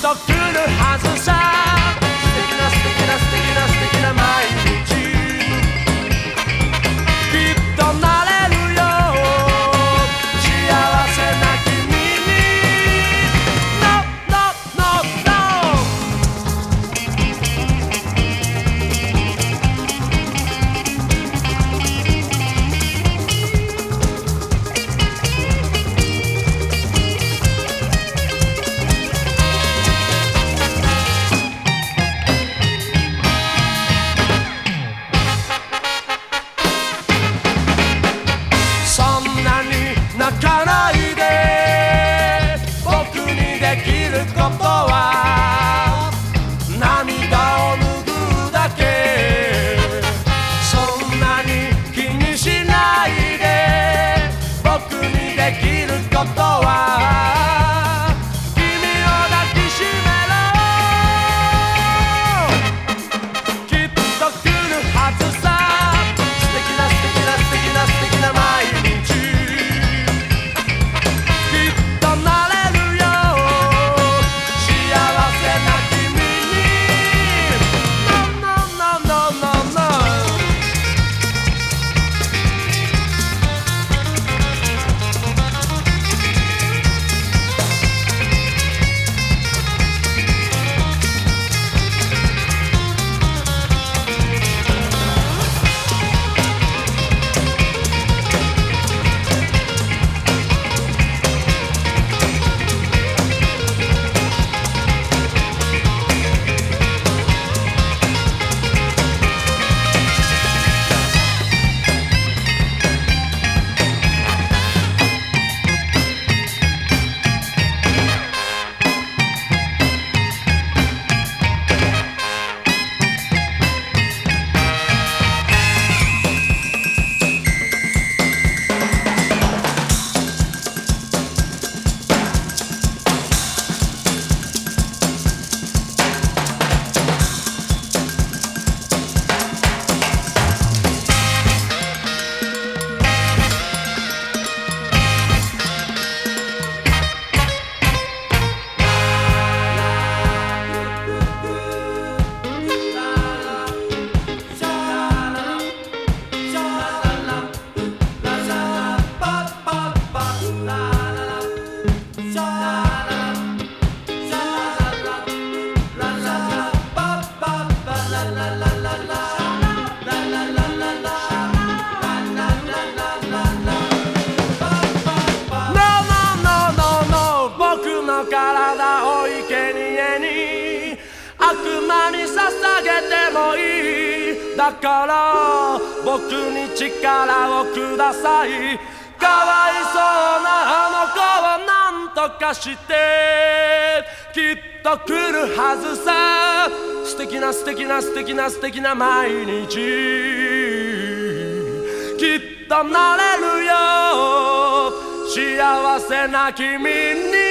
と来るはずさ。素敵な素敵な素敵な素敵な毎日。体を生贄に悪魔に捧げてもいい。だから僕に力をください。かわいそうなあの子をなんとかしてきっと来るはずさ。素敵な素敵な素敵な素敵な毎日。きっとなれるよ。幸せな君に